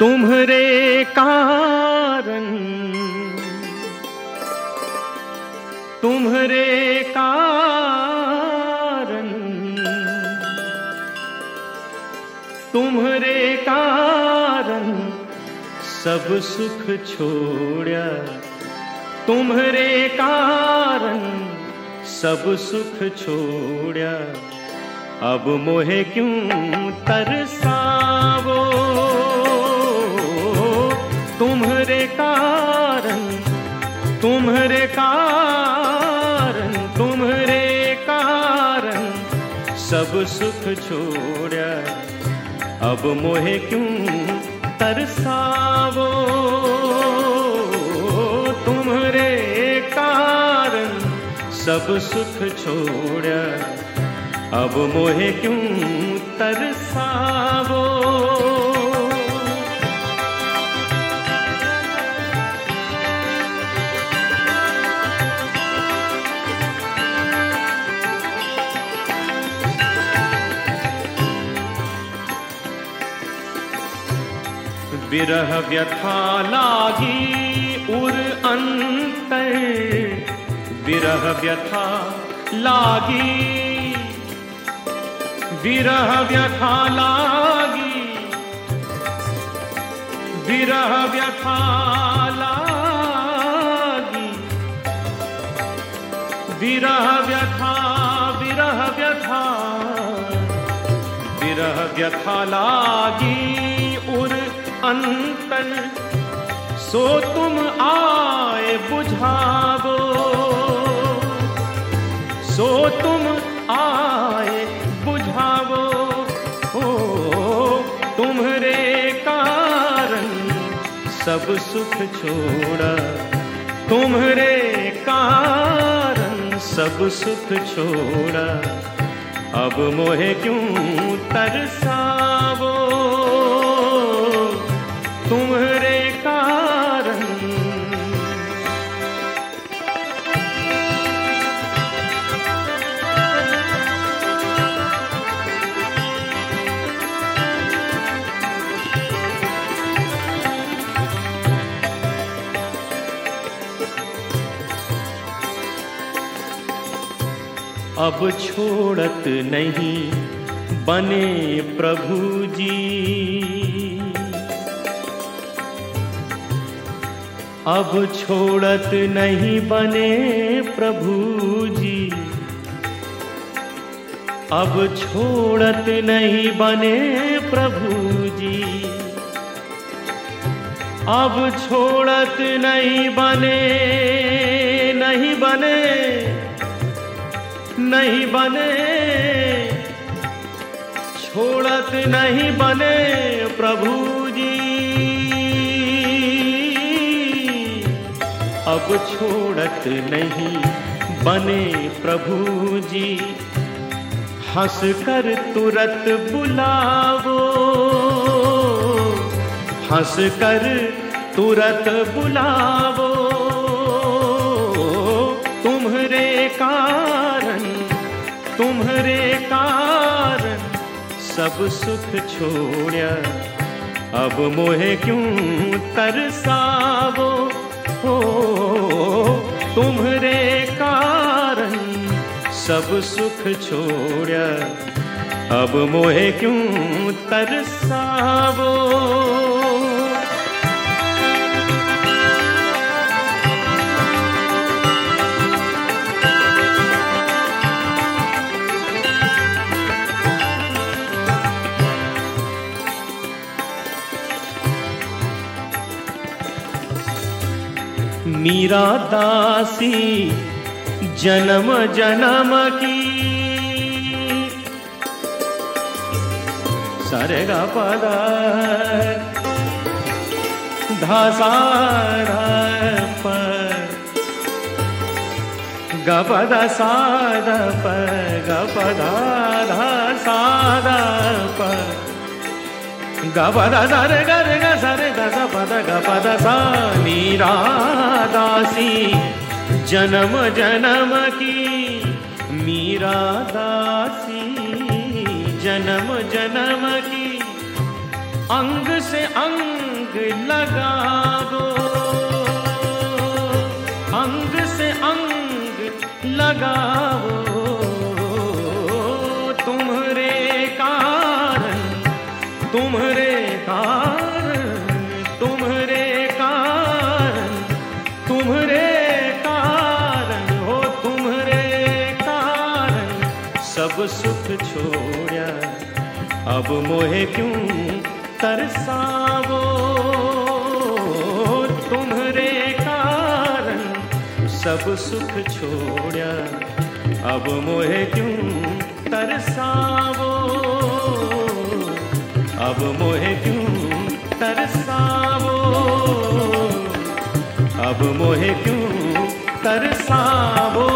तुम्हरे कारण। तुम्हरे कारण। तुम्हरे कारण सब सुख छोड़ा तुम्हरे कारण सब सुख छोड़ा अब मोहे क्यों तरसावो तुम्हारे कारण तुम्हारे कारण सब सुख छोड़ा अब मोहे क्यों तरसावो? तुम्हारे कारण सब सुख छोड़ा अब मोहे क्यों विरह व्यथा लागी उर अंतर। विरह व्यथा लागी। विरह व्यथा लागी। विरह व्यथा लागी। विरह व्यथा विरह व्यथा। विरह व्यथा लागी। अंतर सो तुम आए बुझावो। सो तुम आए बुझावो। हो, तुम्हारे कारण सब सुख छोड़ा। तुम्हारे कारण सब सुख छोड़ा। अब मोहे क्यों तरसावो? तुम्हारे कारण। अब छोड़त नहीं बने प्रभु जी। अब छोड़त नहीं बने प्रभु जी। अब छोड़त नहीं बने प्रभु जी। अब छोड़त नहीं बने नहीं बने नहीं बने। छोड़त नहीं बने प्रभु अब छोड़त नहीं। बने प्रभु जी, हंस कर तुरंत बुलावो। हंस कर तुरंत बुलावो। तुम्हारे कारण तुम्हारे कारण सब सुख छोड़ अब मोहे क्यों तरसावो? हो तुम्हारे कारण सब सुख छोड़। अब मोहे क्यों तरसावो? मीरा दासी जन्म जन्म की। सारे गा पदा धासा प ग पद साद प ग पदा धा साद प ग पद सरे ग रे ग सरे पद ग, पद, सा मीरा दासी जन्म जन्म की मीरा दासी जन्म जन्म की, अंग से अंग लगा दो। अंग से अंग लगाओ सब सुख छोड़ा अब मोहे क्यों तरसावो? तुम्हारे कारण सब सुख छोड़ा अब मोहे क्यों तरसावो? अब मोहे क्यों तरसावो? अब मोहे क्यों तरसावो?